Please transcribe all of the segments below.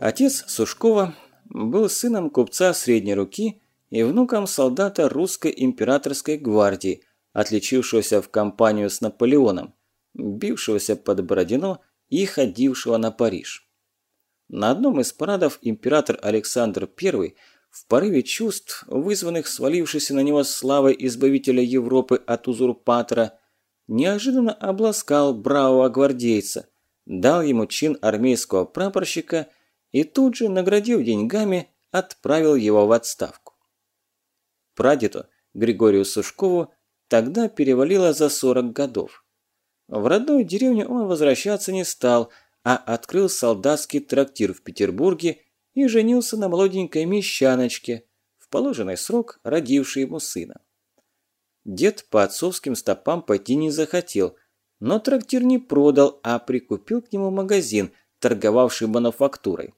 Отец Сушкова был сыном купца средней руки и внуком солдата русской императорской гвардии, отличившегося в кампанию с Наполеоном, бившегося под Бородино и ходившего на Париж. На одном из парадов император Александр I в порыве чувств, вызванных свалившейся на него славой избавителя Европы от узурпатора, неожиданно обласкал бравого гвардейца, дал ему чин армейского прапорщика и тут же, наградив деньгами, отправил его в отставку. Прадеду Григорию Сушкову тогда перевалило за 40 годов. В родную деревню он возвращаться не стал, а открыл солдатский трактир в Петербурге и женился на молоденькой мещаночке, в положенный срок родившей ему сына. Дед по отцовским стопам пойти не захотел, но трактир не продал, а прикупил к нему магазин, торговавший мануфактурой.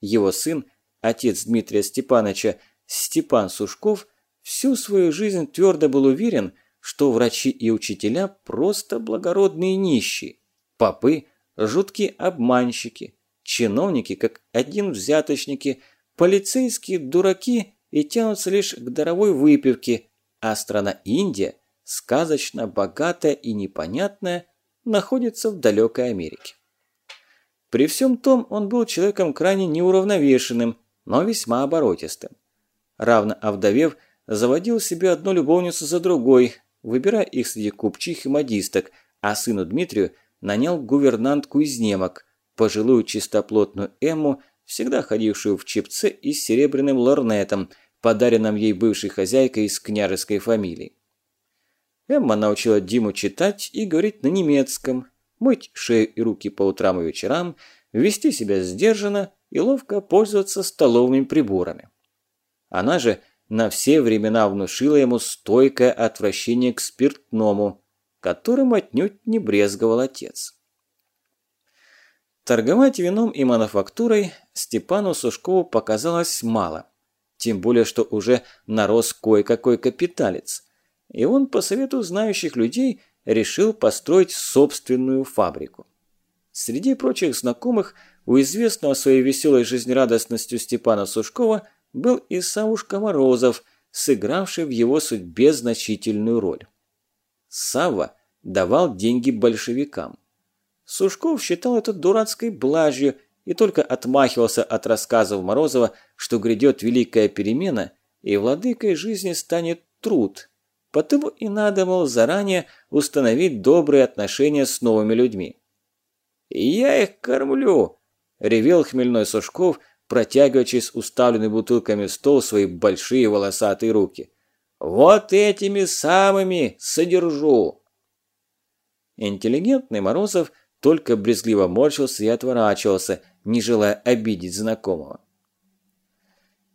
Его сын, отец Дмитрия Степановича, Степан Сушков, всю свою жизнь твердо был уверен, что врачи и учителя просто благородные нищие, попы – жуткие обманщики, чиновники, как один взяточники, полицейские дураки и тянутся лишь к даровой выпивке, а страна Индия, сказочно богатая и непонятная, находится в далекой Америке. При всем том он был человеком крайне неуравновешенным, но весьма оборотистым. Равно овдовев, заводил себе одну любовницу за другой, выбирая их среди купчих и модисток, а сыну Дмитрию нанял гувернантку из немок, пожилую чистоплотную Эмму, всегда ходившую в чепце и с серебряным лорнетом, подаренным ей бывшей хозяйкой из княжеской фамилии. Эмма научила Диму читать и говорить на немецком, мыть шею и руки по утрам и вечерам, вести себя сдержанно и ловко пользоваться столовыми приборами. Она же на все времена внушила ему стойкое отвращение к спиртному, которым отнюдь не брезговал отец. Торговать вином и мануфактурой Степану Сушкову показалось мало, тем более что уже нарос кое-какой капиталец, и он по совету знающих людей решил построить собственную фабрику. Среди прочих знакомых у известного своей веселой жизнерадостностью Степана Сушкова был и Савушка Морозов, сыгравший в его судьбе значительную роль. Савва давал деньги большевикам. Сушков считал это дурацкой блажью и только отмахивался от рассказов Морозова, что грядет великая перемена, и владыкой жизни станет труд. Потому и надо, мол, заранее установить добрые отношения с новыми людьми. «Я их кормлю!» – ревел хмельной Сушков, протягивая через уставленный бутылками стол свои большие волосатые руки. «Вот этими самыми содержу!» Интеллигентный Морозов – только брезгливо морщился и отворачивался, не желая обидеть знакомого.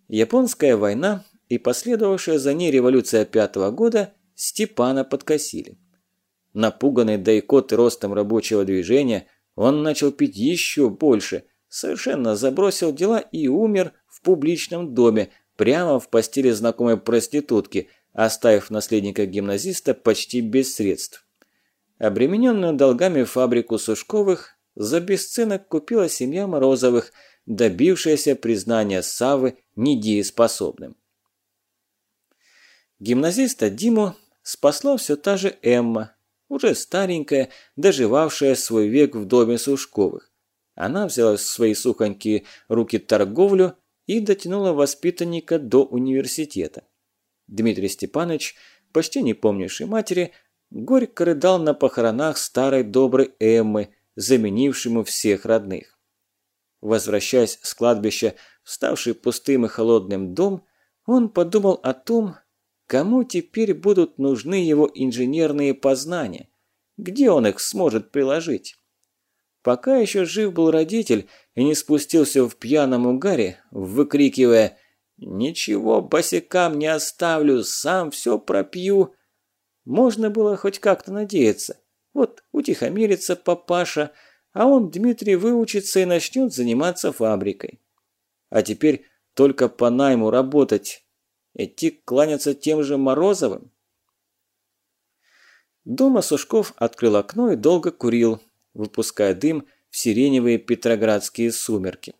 Японская война и последовавшая за ней революция пятого года Степана подкосили. Напуганный до икоты ростом рабочего движения, он начал пить еще больше, совершенно забросил дела и умер в публичном доме, прямо в постели знакомой проститутки, оставив наследника гимназиста почти без средств. Обремененную долгами фабрику Сушковых за бесценок купила семья Морозовых, добившаяся признания Савы недееспособным. Гимназиста Диму спасла все та же Эмма, уже старенькая, доживавшая свой век в доме Сушковых. Она взяла в свои сухонькие руки торговлю и дотянула воспитанника до университета. Дмитрий Степанович, почти не помнивший матери, горько рыдал на похоронах старой доброй Эммы, заменившему всех родных. Возвращаясь с кладбища в ставший пустым и холодным дом, он подумал о том, кому теперь будут нужны его инженерные познания, где он их сможет приложить. Пока еще жив был родитель и не спустился в пьяном угаре, выкрикивая «Ничего босикам не оставлю, сам все пропью», можно было хоть как-то надеяться. Вот утихомирится папаша, а он, Дмитрий, выучится и начнет заниматься фабрикой. А теперь только по найму работать. Идти кланяться тем же Морозовым? Дома Сушков открыл окно и долго курил, выпуская дым в сиреневые петроградские сумерки.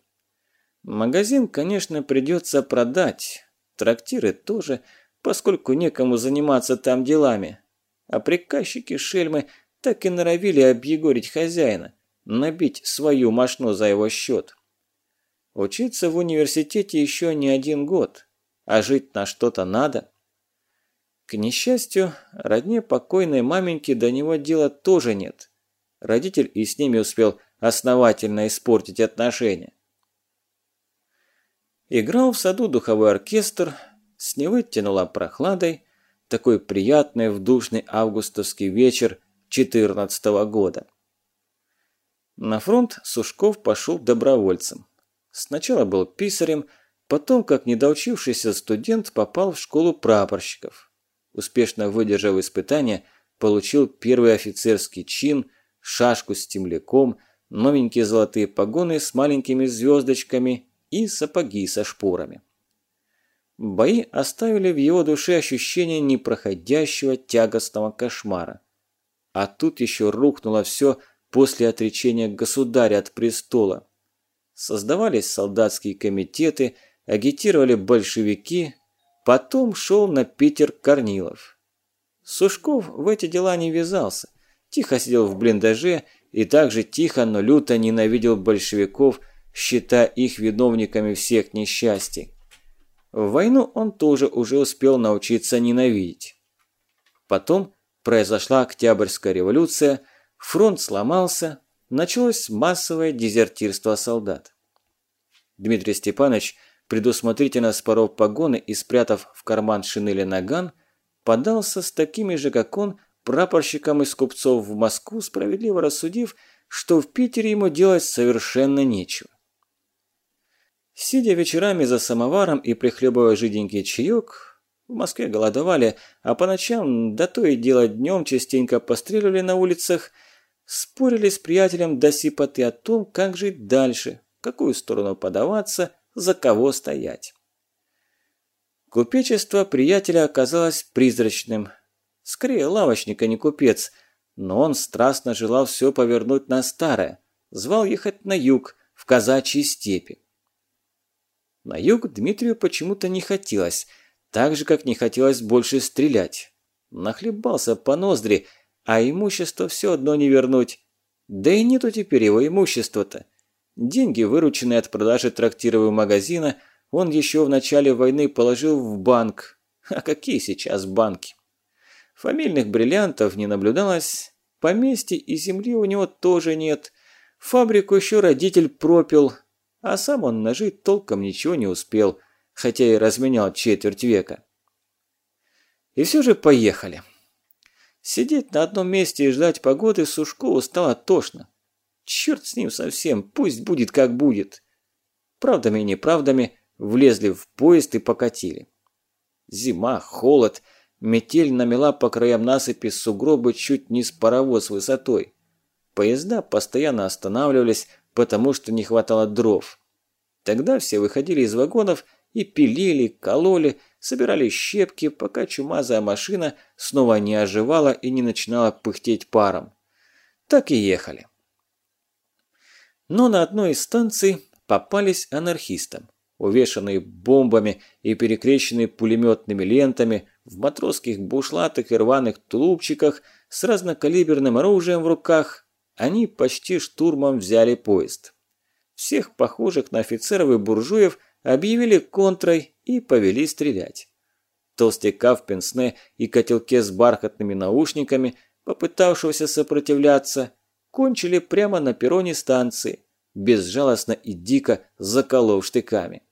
Магазин, конечно, придется продать. Трактиры тоже, поскольку некому заниматься там делами. А приказчики-шельмы так и норовили объегорить хозяина, набить свою мошну за его счет. Учиться в университете еще не один год, а жить на что-то надо. К несчастью, родне покойной маменьки до него дела тоже нет. Родитель и с ними успел основательно испортить отношения. Играл в саду духовой оркестр, с Невы тянула прохладой, такой приятный в душный августовский вечер 14 -го года. На фронт Сушков пошел добровольцем. Сначала был писарем, потом, как недоучившийся студент, попал в школу прапорщиков. Успешно выдержав испытания, получил первый офицерский чин, шашку с темляком, новенькие золотые погоны с маленькими звездочками и сапоги со шпорами. Бои оставили в его душе ощущение непроходящего тягостного кошмара. А тут еще рухнуло все после отречения государя от престола. Создавались солдатские комитеты, агитировали большевики, потом шел на Питер Корнилов. Сушков в эти дела не ввязался, тихо сидел в блиндаже и также тихо, но люто ненавидел большевиков – считая их виновниками всех несчастий. В войну он тоже уже успел научиться ненавидеть. Потом произошла Октябрьская революция, фронт сломался, началось массовое дезертирство солдат. Дмитрий Степанович, предусмотрительно споров погоны и спрятав в карман шинели наган, подался с такими же, как он, прапорщиком из купцов в Москву, справедливо рассудив, что в Питере ему делать совершенно нечего. Сидя вечерами за самоваром и прихлебывая жиденький чаек, в Москве голодовали, а по ночам, да то и дело днем частенько постреливали на улицах, спорили с приятелем до сипоты о том, как жить дальше, в какую сторону подаваться, за кого стоять. Купечество приятеля оказалось призрачным. Скорее, лавочник, а не купец, но он страстно желал все повернуть на старое, звал ехать на юг, в казачьи степи. На юг Дмитрию почему-то не хотелось, так же, как не хотелось больше стрелять. Нахлебался по ноздри, а имущество все одно не вернуть. Да и нету теперь его имущества-то. Деньги, вырученные от продажи трактирового магазина, он еще в начале войны положил в банк. А какие сейчас банки? Фамильных бриллиантов не наблюдалось, поместья и земли у него тоже нет. Фабрику еще родитель пропил, а сам он нажить толком ничего не успел, хотя и разменял четверть века. И все же поехали. Сидеть на одном месте и ждать погоды Сушкову стало тошно. Черт с ним совсем, пусть будет как будет. Правдами и неправдами влезли в поезд и покатили. Зима, холод, метель намела по краям насыпи сугробы чуть не с паровоз высотой. Поезда постоянно останавливались, потому что не хватало дров. Тогда все выходили из вагонов и пилили, кололи, собирали щепки, пока чумазая машина снова не оживала и не начинала пыхтеть паром. Так и ехали. Но на одной из станций попались анархистам, увешанные бомбами и перекрещенные пулеметными лентами, в матросских бушлатах и рваных тулупчиках, с разнокалиберным оружием в руках, они почти штурмом взяли поезд. Всех похожих на офицеров и буржуев объявили контрой и повели стрелять. Толстяка в пенсне и котелке с бархатными наушниками, попытавшегося сопротивляться, кончили прямо на перроне станции, безжалостно и дико заколов штыками.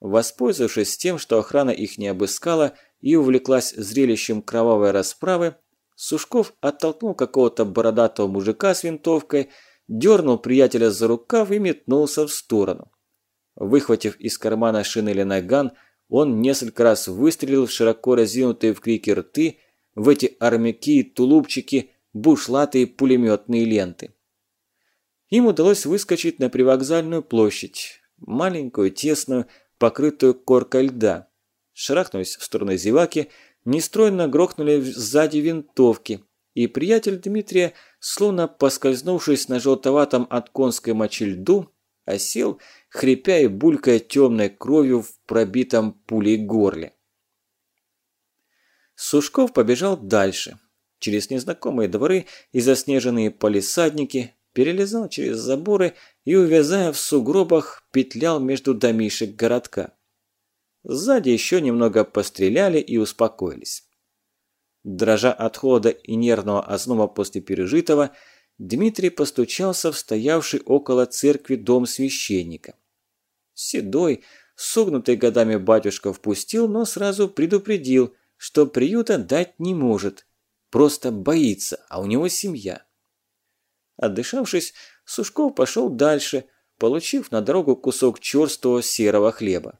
Воспользовавшись тем, что охрана их не обыскала и увлеклась зрелищем кровавой расправы, Сушков оттолкнул какого-то бородатого мужика с винтовкой, дернул приятеля за рукав и метнулся в сторону. Выхватив из кармана шинели наган, он несколько раз выстрелил в широко разинутые в крике рты, в эти армяки и тулупчики, бушлаты и пулеметные ленты. Им удалось выскочить на привокзальную площадь, маленькую, тесную, покрытую коркой льда. Шарахнулись в сторону зеваки – нестройно грохнули сзади винтовки, и приятель Дмитрия, словно поскользнувшись на желтоватом от конской мочи льду, а сел, хрипя и булькая темной кровью в пробитом пулей горле. Сушков побежал дальше, через незнакомые дворы и заснеженные полисадники, перелезал через заборы и, увязая в сугробах, петлял между домишек городка. Сзади еще немного постреляли и успокоились. Дрожа от холода и нервного озноба после пережитого, Дмитрий постучался в стоявший около церкви дом священника. Седой, согнутый годами батюшка впустил, но сразу предупредил, что приюта дать не может, просто боится, а у него семья. Отдышавшись, Сушков пошел дальше, получив на дорогу кусок черстого серого хлеба.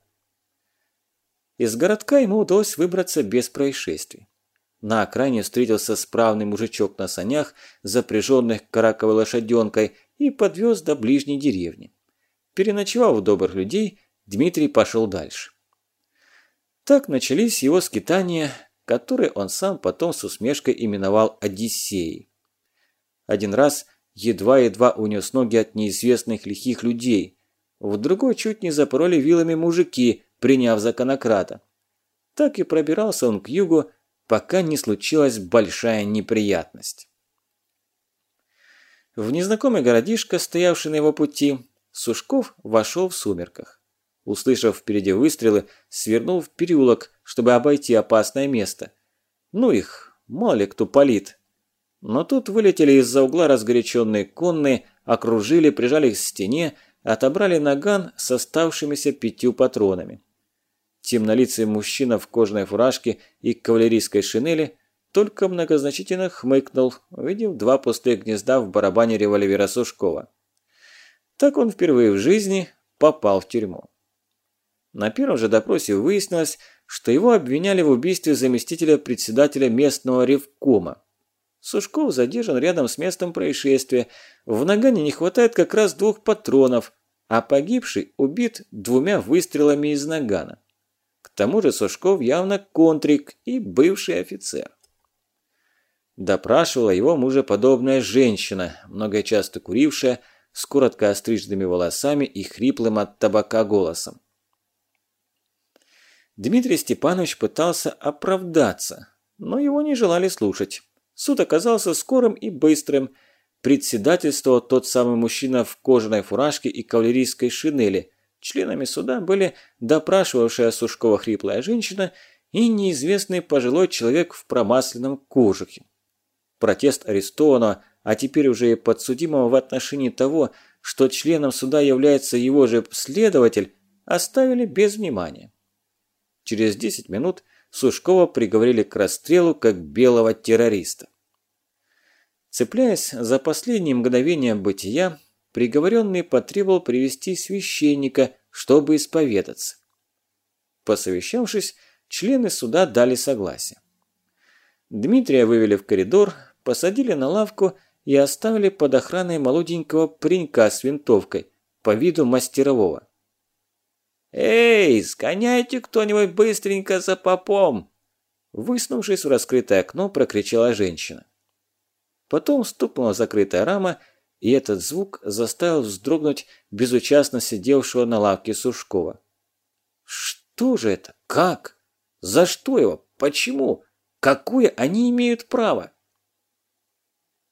Из городка ему удалось выбраться без происшествий. На окраине встретился справный мужичок на санях, запряженных караковой лошаденкой, и подвез до ближней деревни. Переночевав у добрых людей, Дмитрий пошел дальше. Так начались его скитания, которые он сам потом с усмешкой именовал Одиссеей. Один раз едва-едва унес ноги от неизвестных лихих людей, в другой чуть не запороли вилами мужики, приняв за конократа. Так и пробирался он к югу, пока не случилась большая неприятность. В незнакомый городишко, стоявший на его пути, Сушков вошел в сумерках. Услышав впереди выстрелы, свернул в переулок, чтобы обойти опасное место. Ну их, мало ли кто палит. Но тут вылетели из-за угла разгоряченные конные, окружили, прижали к стене, отобрали наган с оставшимися пятью патронами. Темнолицый мужчина в кожаной фуражке и кавалерийской шинели только многозначительно хмыкнул, увидев два пустых гнезда в барабане револьвера Сушкова. Так он впервые в жизни попал в тюрьму. На первом же допросе выяснилось, что его обвиняли в убийстве заместителя председателя местного ревкома. Сушков задержан рядом с местом происшествия. В нагане не хватает как раз двух патронов, а погибший убит двумя выстрелами из нагана тому же Сушков явно контрик и бывший офицер. Допрашивала его мужеподобная женщина, много часто курившая, с коротко остриженными волосами и хриплым от табака голосом. Дмитрий Степанович пытался оправдаться, но его не желали слушать. Суд оказался скорым и быстрым. Председательствовал тот самый мужчина в кожаной фуражке и кавалерийской шинели, Членами суда были допрашивавшая Сушкова хриплая женщина и неизвестный пожилой человек в промасленном кожухе. Протест арестованного, а теперь уже и подсудимого в отношении того, что членом суда является его же следователь, оставили без внимания. Через 10 минут Сушкова приговорили к расстрелу как белого террориста. Цепляясь за последние мгновения бытия, приговоренный потребовал привести священника, чтобы исповедаться. Посовещавшись, члены суда дали согласие. Дмитрия вывели в коридор, посадили на лавку и оставили под охраной молоденького паренька с винтовкой, по виду мастерового. «Эй, сгоняйте кто-нибудь быстренько за попом!» Выснувшись в раскрытое окно, прокричала женщина. Потом стукнула закрытая рама, и этот звук заставил вздрогнуть безучастно сидевшего на лавке Сушкова. Что же это? Как? За что его? Почему? Какое они имеют право?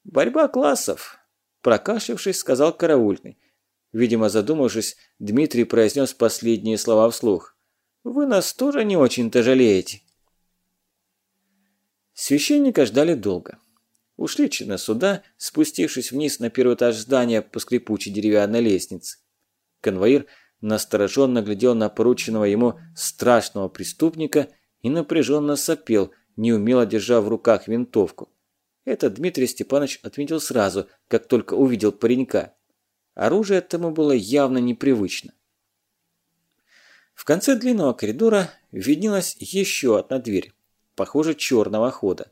Борьба классов, прокашлявшись, сказал караульный. Видимо, задумавшись, Дмитрий произнес последние слова вслух. «Вы нас тоже не очень-то жалеете». Священника ждали долго. Ушли чины суда, спустившись вниз на первый этаж здания по скрипучей деревянной лестнице. Конвоир настороженно глядел на порученного ему страшного преступника и напряженно сопел, неумело держа в руках винтовку. Это Дмитрий Степанович отметил сразу, как только увидел паренька. Оружие этому было явно непривычно. В конце длинного коридора виднелась еще одна дверь, похоже, черного хода.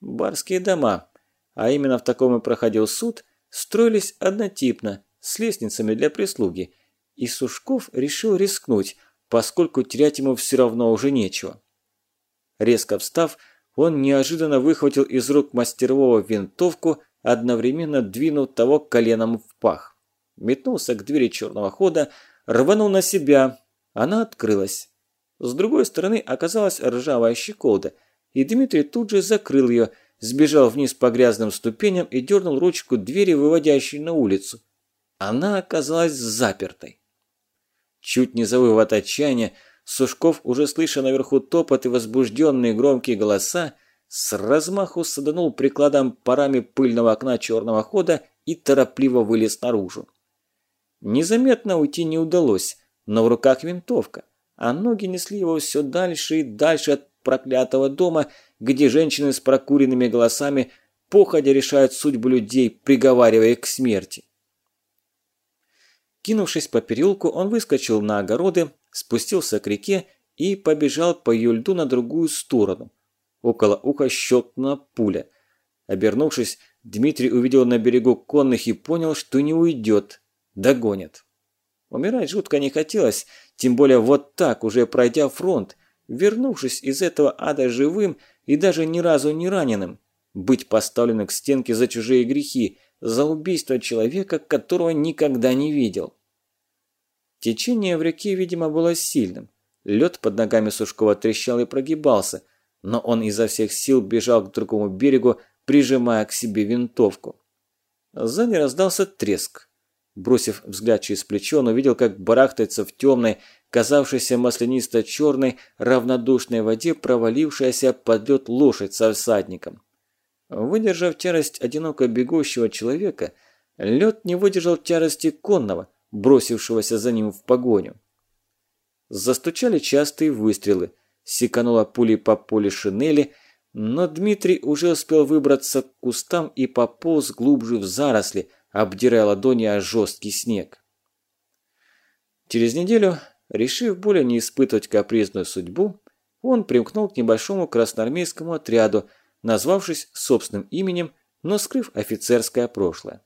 Барские дома, а именно в таком и проходил суд, строились однотипно, с лестницами для прислуги, и Сушков решил рискнуть, поскольку терять ему все равно уже нечего. Резко встав, он неожиданно выхватил из рук мастерового винтовку, одновременно двинув того коленом в пах. метнулся к двери черного хода, рванул на себя. Она открылась. С другой стороны оказалась ржавая щеколда, и Дмитрий тут же закрыл ее, сбежал вниз по грязным ступеням и дернул ручку двери, выводящей на улицу. Она оказалась запертой. Чуть не завыв от отчаяния, Сушков, уже слыша наверху топот и возбужденные громкие голоса, с размаху саданул прикладом парами пыльного окна черного хода и торопливо вылез наружу. Незаметно уйти не удалось, но в руках винтовка, а ноги несли его все дальше и дальше от проклятого дома, где женщины с прокуренными голосами походя решают судьбу людей, приговаривая их к смерти. Кинувшись по переулку, он выскочил на огороды, спустился к реке и побежал по ее льду на другую сторону. Около уха щелкнула пуля. Обернувшись, Дмитрий увидел на берегу конных и понял, что не уйдет. Догонят. Умирать жутко не хотелось, тем более вот так, уже пройдя фронт, вернувшись из этого ада живым и даже ни разу не раненым. Быть поставленным к стенке за чужие грехи, за убийство человека, которого никогда не видел. Течение в реке, видимо, было сильным. Лед под ногами Сушкова трещал и прогибался, но он изо всех сил бежал к другому берегу, прижимая к себе винтовку. Сзади раздался треск. Бросив взгляд через плечо, он увидел, как барахтается в темной, казавшейся маслянисто-черной, равнодушной воде провалившаяся под лед лошадь со всадником. Выдержав тярость одиноко бегущего человека, лед не выдержал тярости конного, бросившегося за ним в погоню. Застучали частые выстрелы, секанула пулей по поле шинели, но Дмитрий уже успел выбраться к кустам и пополз глубже в заросли, обдирая ладони о жесткий снег. Через неделю, решив более не испытывать капризную судьбу, он примкнул к небольшому красноармейскому отряду, назвавшись собственным именем, но скрыв офицерское прошлое.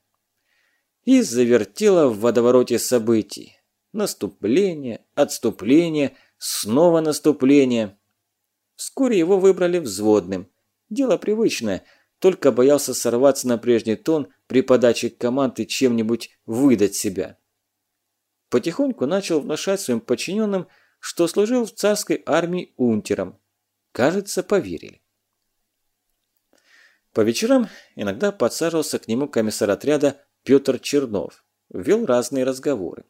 И завертело в водовороте событий. Наступление, отступление, снова наступление. Вскоре его выбрали взводным. Дело привычное, только боялся сорваться на прежний тон при подаче команд и чем-нибудь выдать себя. Потихоньку начал внушать своим подчиненным, что служил в царской армии унтером. Кажется, поверили. По вечерам иногда подсаживался к нему комиссар отряда Петр Чернов. Вел разные разговоры.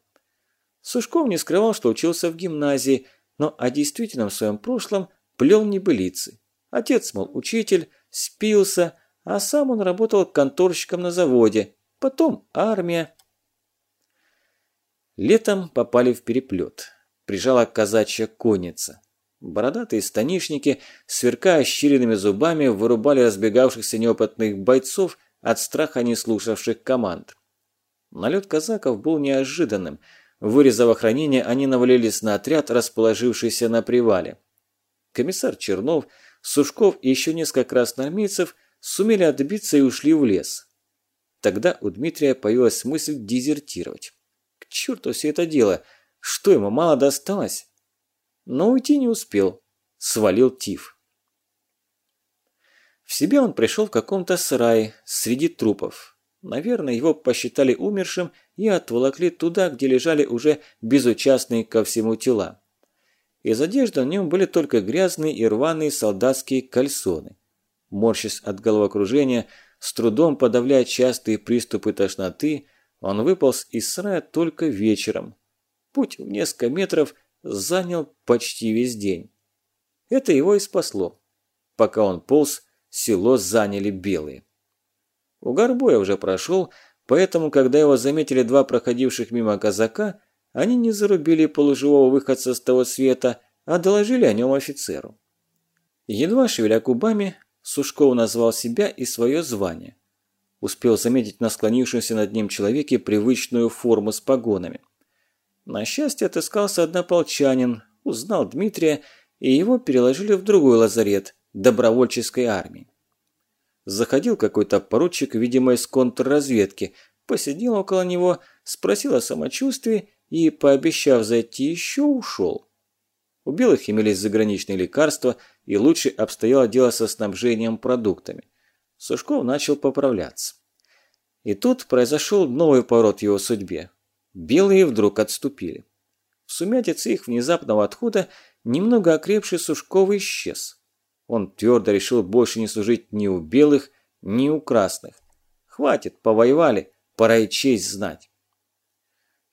Сушков не скрывал, что учился в гимназии, но о действительном своем прошлом плел небылицы. Отец, мол, учитель, спился, а сам он работал конторщиком на заводе, потом армия. Летом попали в переплет. Прижала казачья конница. Бородатые станишники, сверкая щиренными зубами, вырубали разбегавшихся неопытных бойцов от страха не слушавших команд. Налет казаков был неожиданным. Вырезав охранение, они навалились на отряд, расположившийся на привале. Комиссар Чернов, Сушков и еще несколько красноармейцев сумели отбиться и ушли в лес. Тогда у Дмитрия появилась мысль дезертировать. К черту все это дело, что ему мало досталось? Но уйти не успел, свалил тиф. В себя он пришел в каком-то сарае среди трупов. Наверное, его посчитали умершим и отволокли туда, где лежали уже безучастные ко всему тела. Из одежды на нем были только грязные и рваные солдатские кальсоны. Морщась от головокружения, с трудом подавляя частые приступы тошноты, он выполз из сарая только вечером. Путь в несколько метров занял почти весь день. Это его и спасло. Пока он полз, село заняли белые. Угар боя уже прошел, поэтому, когда его заметили два проходивших мимо казака, они не зарубили полуживого выходца с того света, а доложили о нем офицеру. Едва шевеля губами, Сушков назвал себя и свое звание. Успел заметить на склонившемся над ним человеке привычную форму с погонами. На счастье отыскался однополчанин, узнал Дмитрия, и его переложили в другой лазарет, добровольческой армии. Заходил какой-то поручик, видимо, из контрразведки, посидел около него, спросил о самочувствии и, пообещав зайти еще, ушел. У белых имелись заграничные лекарства, и лучше обстояло дело со снабжением продуктами. Сушков начал поправляться. И тут произошел новый поворот в его судьбе. белые вдруг отступили. В сумятице их внезапного отхода немного окрепший Сушков исчез. Он твердо решил больше не служить ни у белых, ни у красных. Хватит, повоевали, пора и честь знать.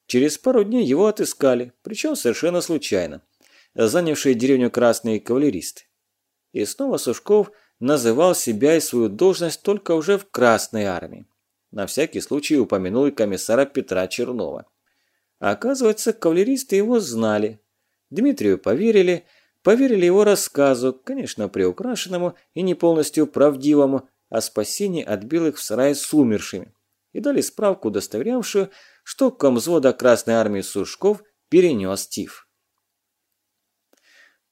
Через пару дней его отыскали, причем совершенно случайно, занявшие деревню красные кавалеристы. И снова Сушков называл себя и свою должность только уже в Красной армии. На всякий случай упомянул и комиссара Петра Чернова. Оказывается, кавалеристы его знали. Дмитрию поверили, поверили его рассказу, конечно, приукрашенному и не полностью правдивому, о спасении от белых в сарае с умершими, и дали справку, удостоверявшую, что комзвода Красной Армии Сушков перенес тиф.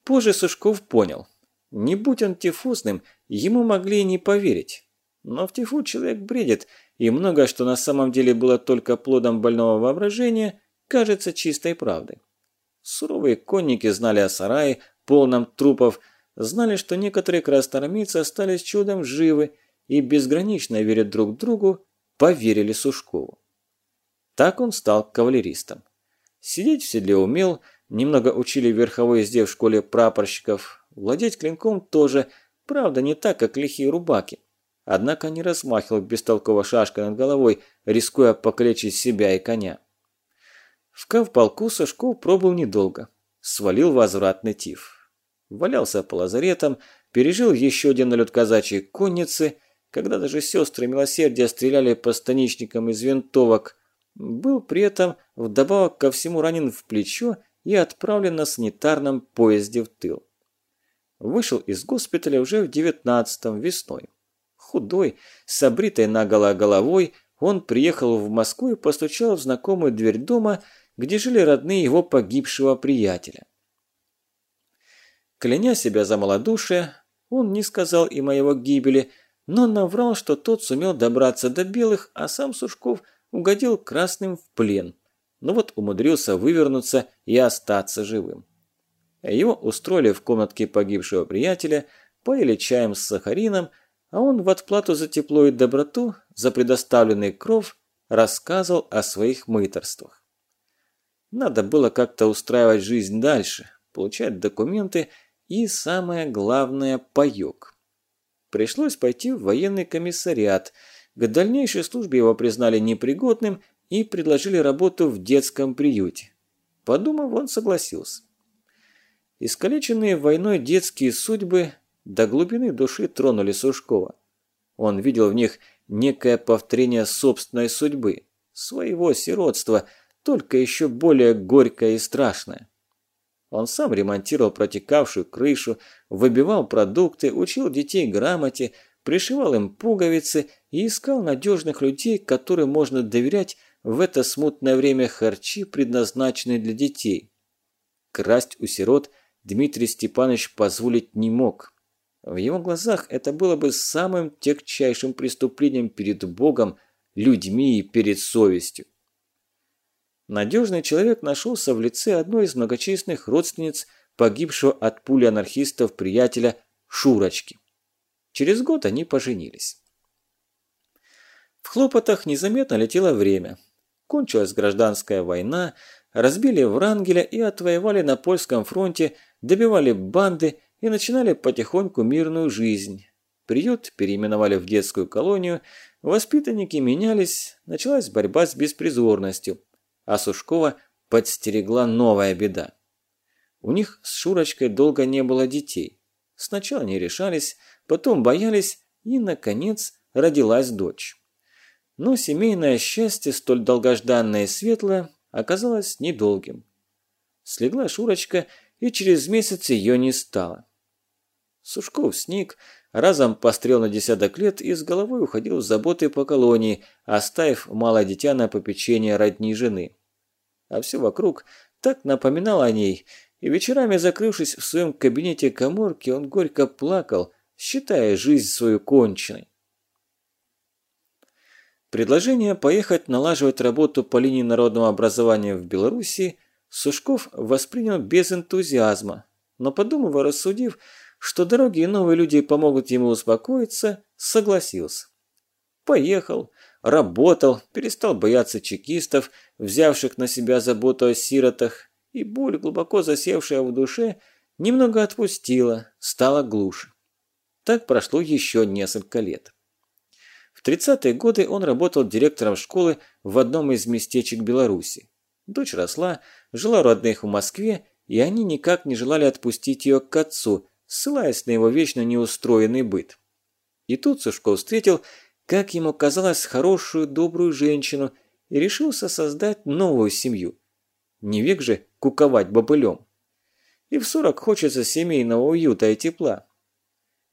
Позже Сушков понял, не будь он тифусным, ему могли и не поверить. Но в тифу человек бредит, и многое, что на самом деле было только плодом больного воображения, кажется чистой правдой. Суровые конники знали о сарае, полном трупов, знали, что некоторые красноармейцы остались чудом живы и безгранично верят друг другу, поверили Сушкову. Так он стал кавалеристом. Сидеть в седле умел, немного учили верховой езде в школе прапорщиков, владеть клинком тоже, правда не так, как лихие рубаки. Однако не размахивал бестолково шашкой над головой, рискуя покалечить себя и коня. В кавполку Сашков пробыл недолго. Свалил возвратный тиф. Валялся по лазаретам, пережил еще один налет казачьей конницы, когда даже сестры милосердия стреляли по станичникам из винтовок. Был при этом вдобавок ко всему ранен в плечо и отправлен на санитарном поезде в тыл. Вышел из госпиталя уже в девятнадцатом весной. Худой, с обритой наголо головой, он приехал в Москву и постучал в знакомую дверь дома, где жили родные его погибшего приятеля. Кляня себя за малодушие, он не сказал им о его гибели, но наврал, что тот сумел добраться до белых, а сам Сушков угодил красным в плен. Но вот умудрился вывернуться и остаться живым. Его устроили в комнатке погибшего приятеля, поели чаем с сахарином, а он в отплату за тепло и доброту, за предоставленный кров, рассказывал о своих мыторствах. Надо было как-то устраивать жизнь дальше, получать документы и, самое главное, паёк. Пришлось пойти в военный комиссариат. К дальнейшей службе его признали непригодным и предложили работу в детском приюте. Подумав, он согласился. Искалеченные войной детские судьбы до глубины души тронули Сушкова. Он видел в них некое повторение собственной судьбы, своего сиротства – только еще более горькое и страшное. Он сам ремонтировал протекавшую крышу, выбивал продукты, учил детей грамоте, пришивал им пуговицы и искал надежных людей, которым можно доверять в это смутное время харчи, предназначенные для детей. Красть у сирот Дмитрий Степанович позволить не мог. В его глазах это было бы самым тягчайшим преступлением перед Богом, людьми и перед совестью. Надежный человек нашелся в лице одной из многочисленных родственниц погибшего от пули анархистов приятеля Шурочки. Через год они поженились. В хлопотах незаметно летело время. Кончилась гражданская война, разбили Врангеля и отвоевали на польском фронте, добивали банды и начинали потихоньку мирную жизнь. Приют переименовали в детскую колонию, воспитанники менялись, началась борьба с беспризорностью – а Сушкова подстерегла новая беда. У них с Шурочкой долго не было детей. Сначала не решались, потом боялись и, наконец, родилась дочь. Но семейное счастье, столь долгожданное и светлое, оказалось недолгим. Слегла Шурочка, и через месяц ее не стало. Сушков сник, разом пострел на десяток лет и с головой уходил в заботы по колонии, оставив малое дитя на попечение родни жены. А все вокруг так напоминало о ней, и вечерами, закрывшись в своем кабинете коморки, он горько плакал, считая жизнь свою конченной. Предложение поехать налаживать работу по линии народного образования в Белоруссии Сушков воспринял без энтузиазма, но подумав и рассудив, что дороги и новые люди помогут ему успокоиться, согласился. Поехал, работал, перестал бояться чекистов, взявших на себя заботу о сиротах, и боль, глубоко засевшая в душе, немного отпустила, стала глуше. Так прошло еще несколько лет. В 30-е годы он работал директором школы в одном из местечек Беларуси. Дочь росла, жила родных в Москве, и они никак не желали отпустить ее к отцу, ссылаясь на его вечно неустроенный быт. И тут Сушков встретил, как ему казалось, хорошую, добрую женщину и решился создать новую семью. Не век же куковать бобылем. И в сорок хочется семейного уюта и тепла.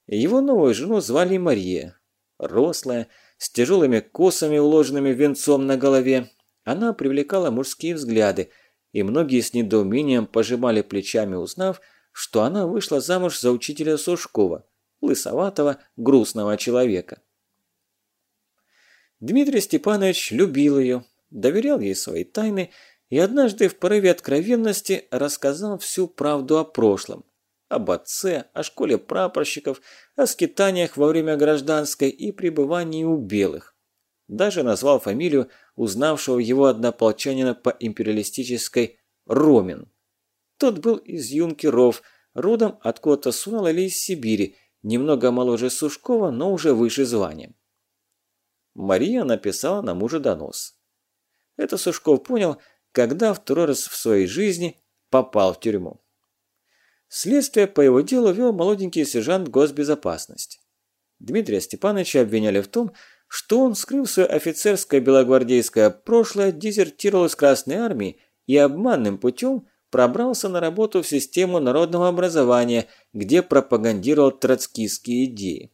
Его новую жену звали Мария. Рослая, с тяжелыми косами, уложенными венцом на голове, она привлекала мужские взгляды, и многие с недоумением пожимали плечами, узнав, что она вышла замуж за учителя Сушкова, лысоватого, грустного человека. Дмитрий Степанович любил ее, доверял ей свои тайны и однажды в порыве откровенности рассказал всю правду о прошлом. Об отце, о школе прапорщиков, о скитаниях во время гражданской и пребывании у белых. Даже назвал фамилию узнавшего его однополчанина по империалистической Ромин. Тот был из юнкеров, родом откуда-то с или из Сибири, немного моложе Сушкова, но уже выше званием. Мария написала на мужа донос. Это Сушков понял, когда второй раз в своей жизни попал в тюрьму. Следствие по его делу вел молоденький сержант госбезопасности. Дмитрия Степановича обвиняли в том, что он, скрыв свое офицерское белогвардейское прошлое, дезертировал из Красной Армии и обманным путем пробрался на работу в систему народного образования, где пропагандировал троцкистские идеи.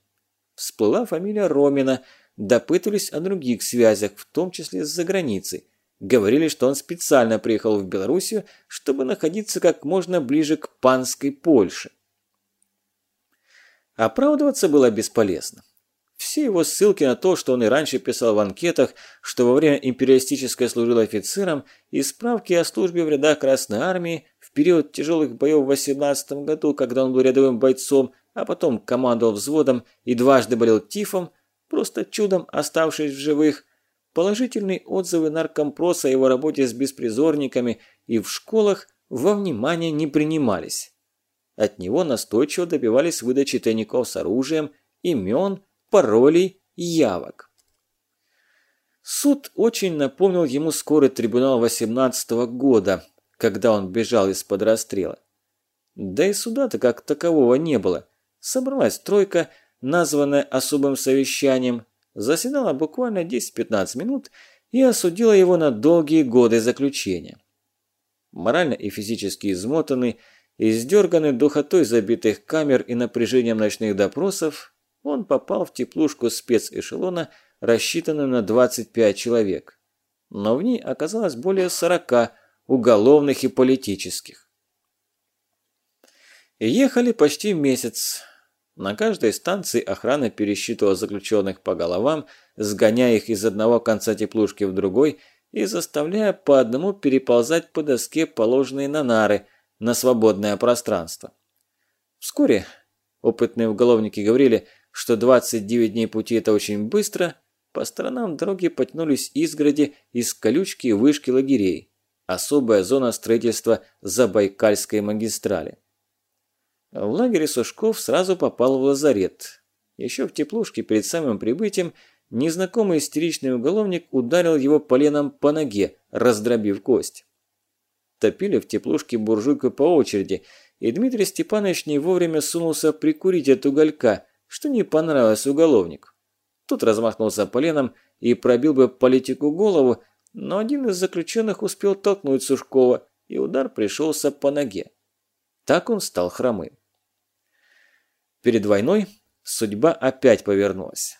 Всплыла фамилия Ромина, допытывались о других связях, в том числе с заграницей. Говорили, что он специально приехал в Белоруссию, чтобы находиться как можно ближе к панской Польше. Оправдываться было бесполезно. Все его ссылки на то, что он и раньше писал в анкетах, что во время империалистической служил офицером, и справки о службе в рядах Красной Армии в период тяжелых боев в 18 году, когда он был рядовым бойцом, а потом командовал взводом и дважды болел тифом, просто чудом оставшись в живых – Положительные отзывы наркомпроса о его работе с беспризорниками и в школах во внимание не принимались. От него настойчиво добивались выдачи тайников с оружием, имен, паролей, явок. Суд очень напомнил ему скорый трибунал 18 -го года, когда он бежал из-под расстрела. Да и суда-то как такового не было. Собралась тройка, названная особым совещанием, заседала буквально 10-15 минут и осудила его на долгие годы заключения. Морально и физически измотанный, издерганный духотой забитых камер и напряжением ночных допросов, он попал в теплушку спецэшелона, рассчитанную на 25 человек. Но в ней оказалось более 40 уголовных и политических. ехали почти месяц, на каждой станции охрана пересчитывала заключенных по головам, сгоняя их из одного конца теплушки в другой и заставляя по одному переползать по доске, положенной на нары, на свободное пространство. Вскоре опытные уголовники говорили, что 29 дней пути – это очень быстро, по сторонам дороги потянулись изгороди из колючки и вышки лагерей, особая зона строительства Забайкальской магистрали. В лагере Сушков сразу попал в лазарет. Еще в теплушке перед самым прибытием незнакомый истеричный уголовник ударил его поленом по ноге, раздробив кость. Топили в теплушке буржуйку по очереди, и Дмитрий Степанович не вовремя сунулся прикурить от уголька, что не понравилось уголовнику. Тут размахнулся поленом и пробил бы политику голову, но один из заключенных успел толкнуть Сушкова, и удар пришелся по ноге. Так он стал хромым. Перед войной судьба опять повернулась.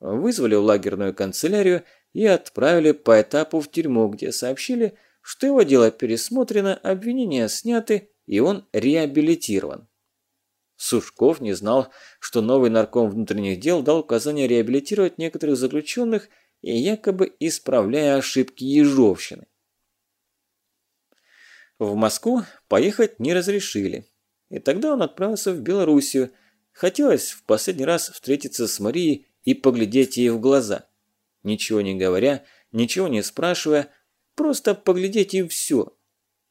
Вызвали в лагерную канцелярию и отправили по этапу в тюрьму, где сообщили, что его дело пересмотрено, обвинения сняты и он реабилитирован. Сушков не знал, что новый нарком внутренних дел дал указание реабилитировать некоторых заключенных и якобы исправляя ошибки Ежовщины. В Москву поехать не разрешили, и тогда он отправился в Белоруссию – Хотелось в последний раз встретиться с Марией и поглядеть ей в глаза. ничего не говоря, ничего не спрашивая, просто поглядеть и все.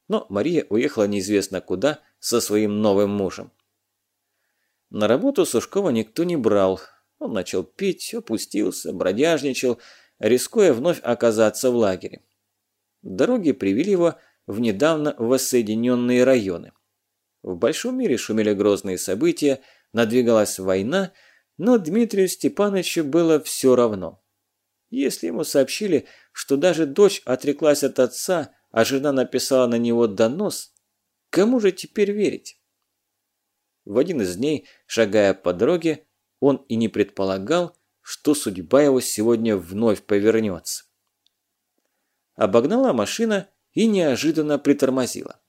Но Мария уехала неизвестно куда со своим новым мужем. На работу Сушкова никто не брал. Он начал пить, опустился, бродяжничал, рискуя вновь оказаться в лагере. Дороги привели его в недавно воссоединенные районы. В большом мире шумели грозные события, надвигалась война, но Дмитрию Степановичу было все равно. Если ему сообщили, что даже дочь отреклась от отца, а жена написала на него донос, кому же теперь верить? В один из дней, шагая по дороге, он и не предполагал, что судьба его сегодня вновь повернется. Обогнала машина и неожиданно притормозила.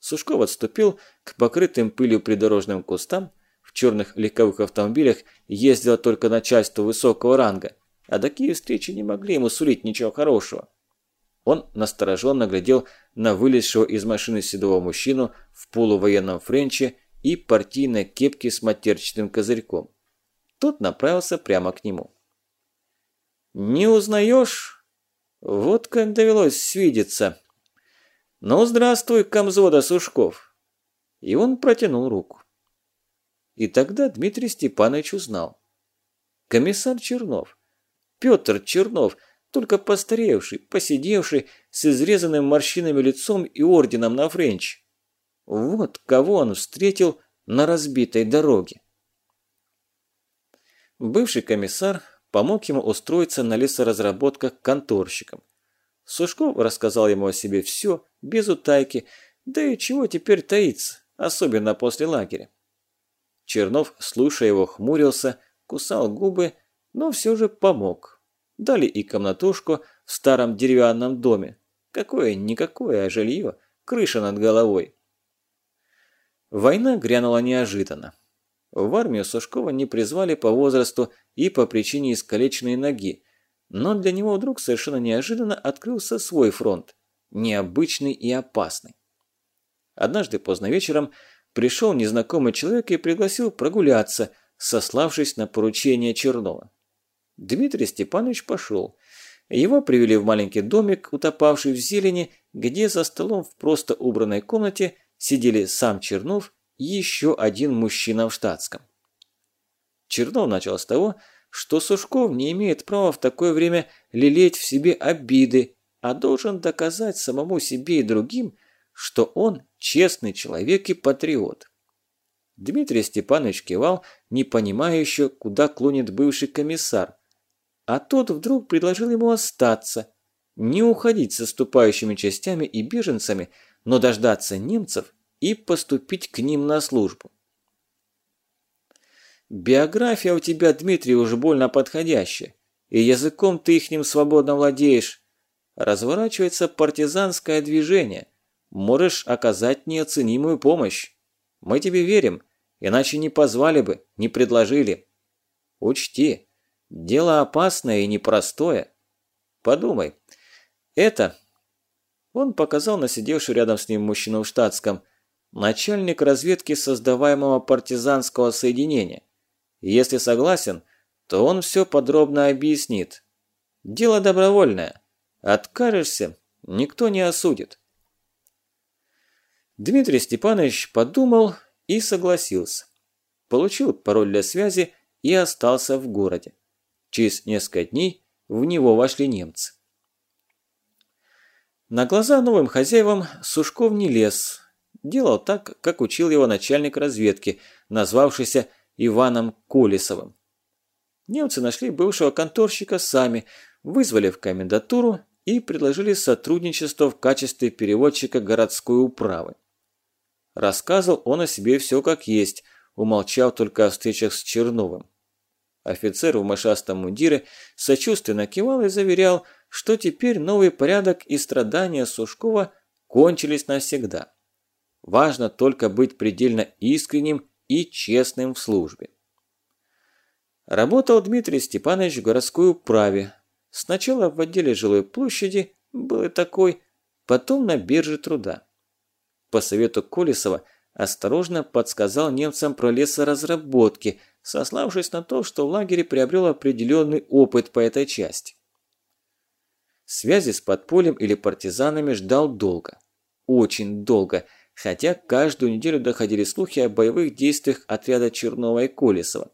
Сушков отступил к покрытым пылью придорожным кустам, в черных легковых автомобилях ездило только начальство высокого ранга, а такие встречи не могли ему сулить ничего хорошего. Он настороженно глядел на вылезшего из машины седого мужчину в полувоенном френче и партийной кепке с матерчатым козырьком. Тот направился прямо к нему. «Не узнаешь? Вот как довелось свидеться. Ну, здравствуй, комвзвода Сушков!» И он протянул руку. И тогда Дмитрий Степанович узнал. Комиссар Чернов. Петр Чернов, только постаревший, поседевший, с изрезанным морщинами лицом и орденом на френче. Вот кого он встретил на разбитой дороге. Бывший комиссар помог ему устроиться на лесоразработках конторщиком. Сушков рассказал ему о себе все, без утайки, да и чего теперь таиться, особенно после лагеря. Чернов, слушая его, хмурился, кусал губы, но все же помог. Дали и комнатушку в старом деревянном доме. Какое-никакое жилье, крыша над головой. Война грянула неожиданно. В армию Сушкова не призвали по возрасту и по причине искалеченной ноги, но для него вдруг совершенно неожиданно открылся свой фронт, необычный и опасный. Однажды поздно вечером пришел незнакомый человек и пригласил прогуляться, сославшись на поручение Чернова. Дмитрий Степанович пошел. Его привели в маленький домик, утопавший в зелени, где за столом в просто убранной комнате сидели сам Чернов и еще один мужчина в штатском. Чернов начал с того, что Сушков не имеет права в такое время лелеять в себе обиды, а должен доказать самому себе и другим, что он честный человек и патриот. Дмитрий Степанович кивал, не понимая еще, куда клонит бывший комиссар. А тот вдруг предложил ему остаться, не уходить с оступающими частями и беженцами, но дождаться немцев и поступить к ним на службу. Биография у тебя, Дмитрий, уж больно подходящая, и языком ты их ним свободно владеешь. Разворачивается партизанское движение – можешь оказать неоценимую помощь. Мы тебе верим, иначе не позвали бы, не предложили. Учти, дело опасное и непростое. Подумай, это...» Он показал на сидевший рядом с ним мужчину в штатском, начальник разведки создаваемого партизанского соединения. Если согласен, то он все подробно объяснит. Дело добровольное. Откажешься, никто не осудит. Дмитрий Степанович подумал и согласился. Получил пароль для связи и остался в городе. Через несколько дней в него вошли немцы. На глаза новым хозяевам Сушков не лез. Делал так, как учил его начальник разведки, назвавшийся Иваном Колесовым. Немцы нашли бывшего конторщика сами, вызвали в комендатуру и предложили сотрудничество в качестве переводчика городской управы. Рассказывал он о себе все как есть, умолчав только о встречах с Черновым. Офицер в мышастом мундире сочувственно кивал и заверял, что теперь новый порядок и страдания Сушкова кончились навсегда. Важно только быть предельно искренним и честным в службе. Работал Дмитрий Степанович в городской управе. Сначала в отделе жилой площади, был и такой, потом на бирже труда по совету Колесова осторожно подсказал немцам про лесоразработки, сославшись на то, что в лагере приобрел определенный опыт по этой части. Связи с подпольем или партизанами ждал долго. Очень долго, хотя каждую неделю доходили слухи о боевых действиях отряда Чернова и Колесова.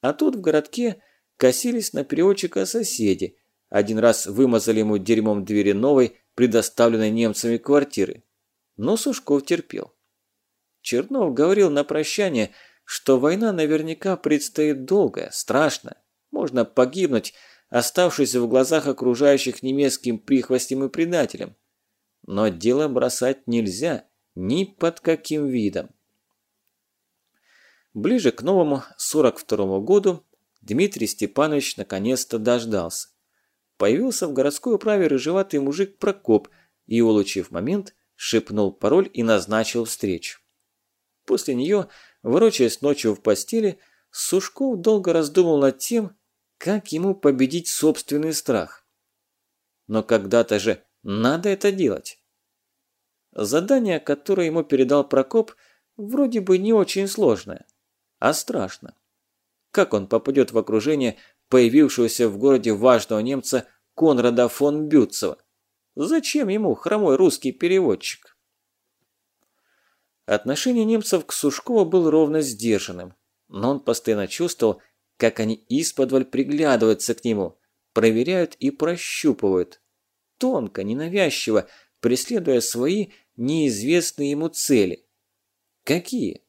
А тут в городке косились на переводчика соседи, один раз вымазали ему дерьмом двери новой, предоставленной немцами квартиры. Но Сушков терпел. Чернов говорил на прощание, что война наверняка предстоит долгая, страшная. Можно погибнуть, оставшись в глазах окружающих немецким прихвостем и предателем. Но дело бросать нельзя, ни под каким видом. Ближе к новому 42 году Дмитрий Степанович наконец-то дождался. Появился в городской управе рыжеватый мужик Прокоп и, улучив момент, шепнул пароль и назначил встречу. После нее, ворочаясь ночью в постели, Сушков долго раздумывал над тем, как ему победить собственный страх? Но когда-то же надо это делать. Задание, которое ему передал Прокоп, вроде бы не очень сложное, а страшно. Как он попадет в окружение появившегося в городе важного немца Конрада фон Бютцева? Зачем ему хромой русский переводчик? Отношение немцев к Сушкову было ровно сдержанным, но он постоянно чувствовал, как они исподволь приглядываются к нему, проверяют и прощупывают. Тонко, ненавязчиво, преследуя свои неизвестные ему цели. Какие?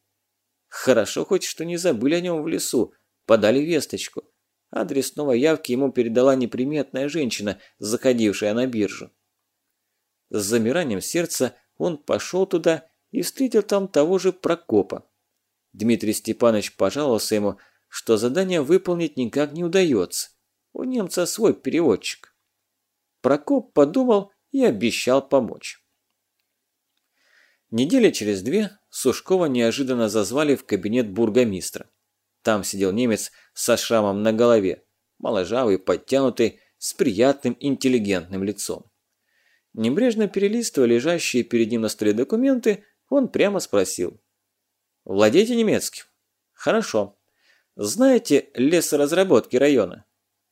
Хорошо хоть, что не забыли о нем в лесу, подали весточку. Адрес новой явки ему передала неприметная женщина, заходившая на биржу. С замиранием сердца он пошел туда и встретил там того же Прокопа. Дмитрий Степанович пожаловался ему, что задание выполнить никак не удается. У немца свой переводчик. Прокоп подумал и обещал помочь. Недели через две Сушкова неожиданно зазвали в кабинет бургомистра. Там сидел немец со шрамом на голове, моложавый, подтянутый, с приятным интеллигентным лицом. Небрежно перелистывая лежащие перед ним на столе документы, он прямо спросил. «Владеете немецким?» «Хорошо. Знаете лесоразработки района?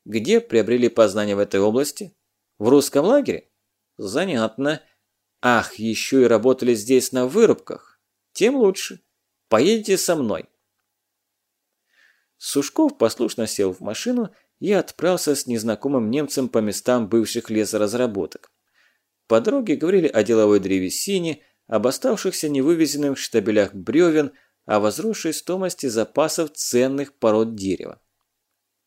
Где приобрели познания в этой области? В русском лагере? Занятно. Ах, еще и работали здесь на вырубках. Тем лучше. Поедете со мной. Сушков послушно сел в машину и отправился с незнакомым немцем по местам бывших лесоразработок. По дороге говорили о деловой древесине, об оставшихся невывезенных штабелях бревен, о возросшей стоимости запасов ценных пород дерева.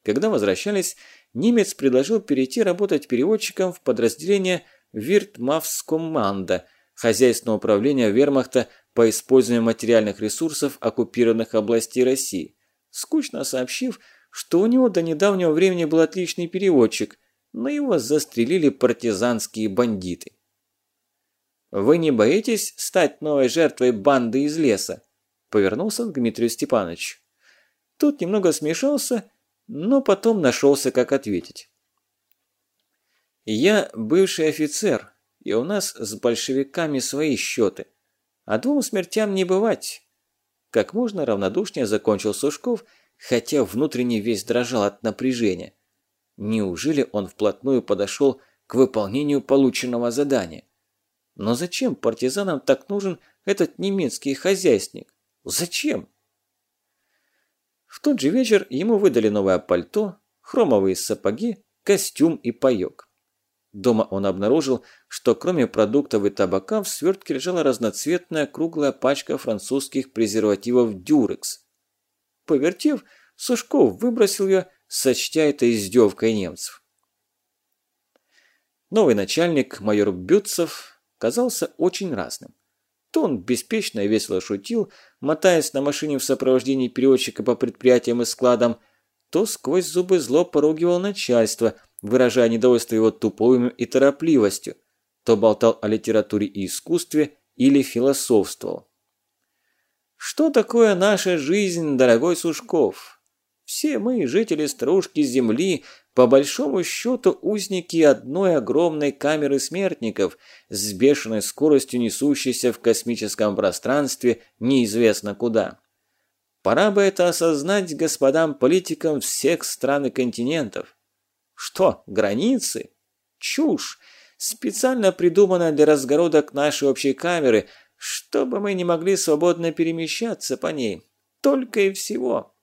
Когда возвращались, немец предложил перейти работать переводчиком в подразделение Виртмавскоманда, хозяйственного управления вермахта по использованию материальных ресурсов оккупированных областей России, скучно сообщив, что у него до недавнего времени был отличный переводчик, но его застрелили партизанские бандиты. «Вы не боитесь стать новой жертвой банды из леса?» Повернулся к Дмитрию Степановичу. Тот немного смешался, но потом нашелся, как ответить. «Я бывший офицер, и у нас с большевиками свои счеты. А двум смертям не бывать». Как можно равнодушнее закончил Сушков, хотя внутренне весь дрожал от напряжения. Неужели он вплотную подошел к выполнению полученного задания? Но зачем партизанам так нужен этот немецкий хозяйственник? Зачем? В тот же вечер ему выдали новое пальто, хромовые сапоги, костюм и паёк. Дома он обнаружил, что кроме продуктов и табака в свертке лежала разноцветная круглая пачка французских презервативов «Дюрекс». Повертев, Сушков выбросил ее, сочтя это издевкой немцев. Новый начальник, майор Бютцев, казался очень разным. То он беспечно и весело шутил, мотаясь на машине в сопровождении переводчика по предприятиям и складам, то сквозь зубы зло поругивал начальство, выражая недовольство его туповым и торопливостью, то болтал о литературе и искусстве или философствовал. Что такое наша жизнь, дорогой Сушков? Все мы, жители стружки земли, по большому счету узники одной огромной камеры смертников, с бешеной скоростью несущейся в космическом пространстве неизвестно куда. Пора бы это осознать господам политикам всех стран и континентов. Что, границы? Чушь! Специально придуманная для разгородок нашей общей камеры, чтобы мы не могли свободно перемещаться по ней. Только и всего.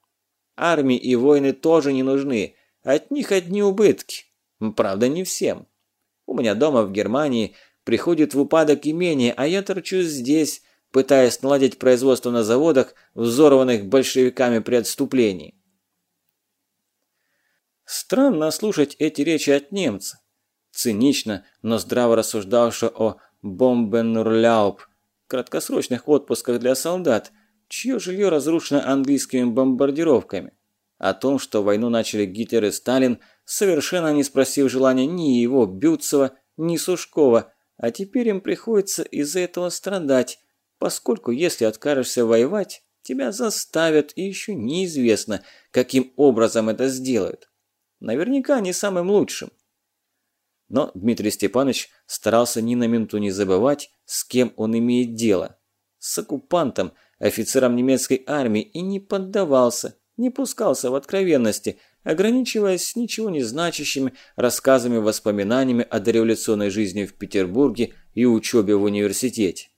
Армии и войны тоже не нужны. От них одни убытки. Правда, не всем. У меня дома в Германии приходит в упадок имение, а я торчу здесь, пытаясь наладить производство на заводах, взорванных большевиками при отступлении. Странно слушать эти речи от немца, цинично, но здраво рассуждавшего о бомбенурляуп, краткосрочных отпусках для солдат, чье жилье разрушено английскими бомбардировками. О том, что войну начали Гитлер и Сталин, совершенно не спросив желания ни его, Бютцева, ни Сушкова, а теперь им приходится из-за этого страдать, поскольку если откажешься воевать, тебя заставят, и еще неизвестно, каким образом это сделают. Наверняка не самым лучшим. Но Дмитрий Степанович старался ни на минуту не забывать, с кем он имеет дело. С оккупантом, офицером немецкой армии, и не поддавался, не пускался в откровенности, ограничиваясь ничего не значащими рассказами, воспоминаниями о дореволюционной жизни в Петербурге и учебе в университете.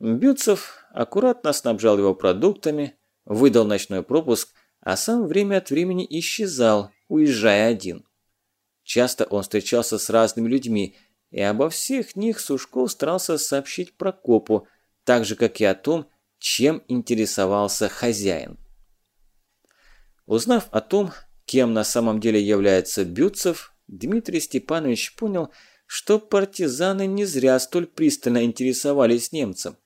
Бютцев аккуратно снабжал его продуктами, выдал ночной пропуск, а сам время от времени исчезал, уезжая один. Часто он встречался с разными людьми, и обо всех них Сушков старался сообщить Прокопу, так же, как и о том, чем интересовался хозяин. Узнав о том, кем на самом деле является Бютцев, Дмитрий Степанович понял, что партизаны не зря столь пристально интересовались немцем.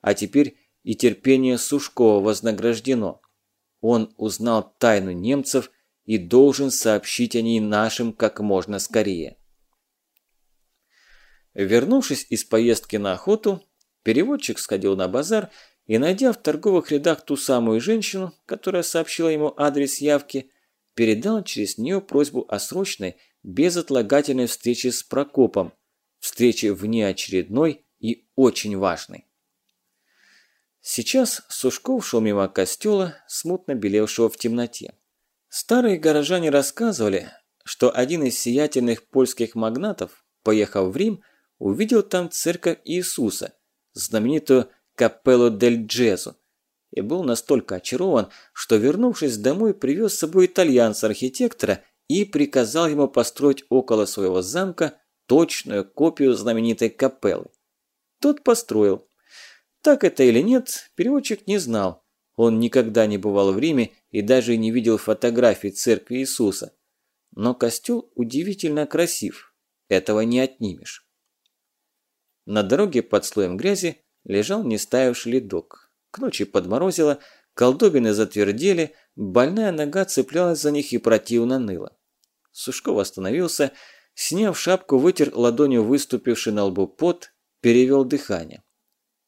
А теперь и терпение Сушкова вознаграждено. Он узнал тайну немцев и должен сообщить о ней нашим как можно скорее. Вернувшись из поездки на охоту, переводчик сходил на базар и, найдя в торговых рядах ту самую женщину, которая сообщила ему адрес явки, передал через нее просьбу о срочной, безотлагательной встрече с Прокопом, встрече внеочередной и очень важной. Сейчас Сушков шел мимо костела, смутно белевшего в темноте. Старые горожане рассказывали, что один из сиятельных польских магнатов, поехав в Рим, увидел там церковь Иисуса, знаменитую Капеллу дель Джезу, и был настолько очарован, что, вернувшись домой, привез с собой итальянца-архитектора и приказал ему построить около своего замка точную копию знаменитой капеллы. Тот построил. Так это или нет, переводчик не знал, он никогда не бывал в Риме и даже не видел фотографий церкви Иисуса. Но костел удивительно красив, этого не отнимешь. На дороге под слоем грязи лежал нестаявший ледок. К ночи подморозило, колдобины затвердели, больная нога цеплялась за них и противно ныла. Сушков остановился, сняв шапку, вытер ладонью выступивший на лбу пот, перевел дыхание.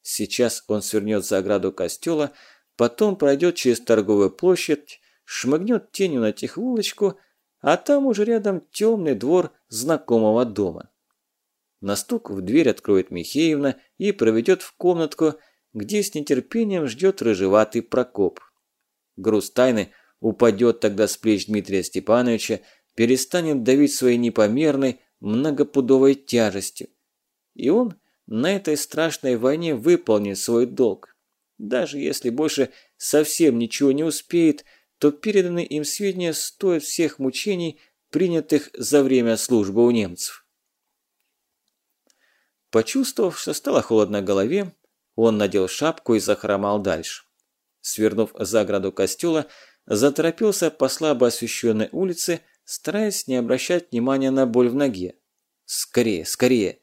Сейчас он свернет за ограду костела, потом пройдет через торговую площадь, шмыгнет тенью на тихулочку, а там уже рядом темный двор знакомого дома. На стук в дверь откроет Михеевна и проведет в комнатку, где с нетерпением ждет рыжеватый Прокоп. Груз тайны упадет тогда с плеч Дмитрия Степановича, перестанет давить своей непомерной, многопудовой тяжестью. И он на этой страшной войне выполнит свой долг. Даже если больше совсем ничего не успеет, то переданные им сведения стоят всех мучений, принятых за время службы у немцев. Почувствовав, что стало холодно голове, он надел шапку и захромал дальше. Свернув за ограду костела, заторопился по слабо освещенной улице, стараясь не обращать внимания на боль в ноге. Скорее, скорее!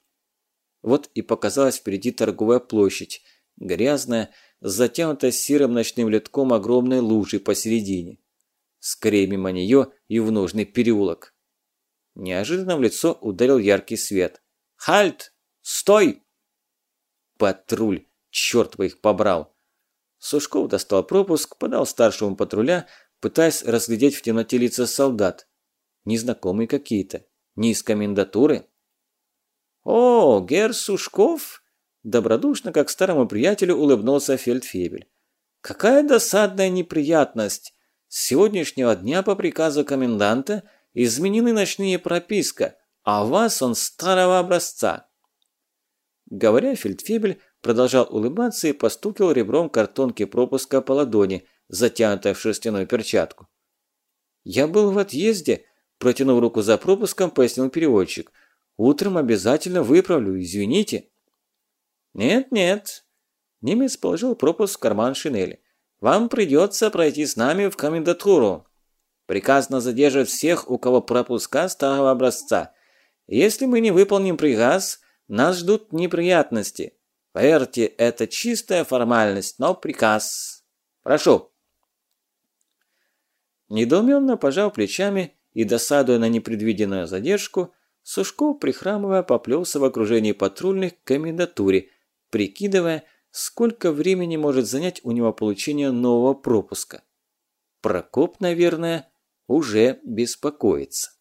Вот и показалась впереди торговая площадь, грязная, затянутая серым ночным литком огромной лужей посередине. Скорее мимо нее и в нужный переулок. Неожиданно в лицо ударил яркий свет. «Хальт! Стой!» «Патруль! Черт бы их побрал!» Сушков достал пропуск, подал старшему патруля, пытаясь разглядеть в темноте лица солдат. Незнакомые какие-то. Не из комендатуры. «О, гер Сушков!» Добродушно, как старому приятелю, улыбнулся Фельдфебель. «Какая досадная неприятность! С сегодняшнего дня по приказу коменданта изменены ночные прописка, а вас он старого образца». Говоря, фельдфебель продолжал улыбаться и постукивал ребром картонки пропуска по ладони, затянутой в шерстяную перчатку. «Я был в отъезде», – протянув руку за пропуском, пояснил переводчик. «Утром обязательно выправлю, извините». «Нет-нет», – немец положил пропуск в карман шинели. «Вам придется пройти с нами в комендатуру. Приказано задерживать всех, у кого пропуска старого образца. Если мы не выполним приказ, нас ждут неприятности. Поверьте, это чистая формальность, но приказ. Прошу». Недоуменно пожав плечами и досадуя на непредвиденную задержку, Сушков, прихрамывая, поплелся в окружении патрульных к комендатуре, прикидывая, сколько времени может занять у него получение нового пропуска. Прокоп, наверное, уже беспокоится.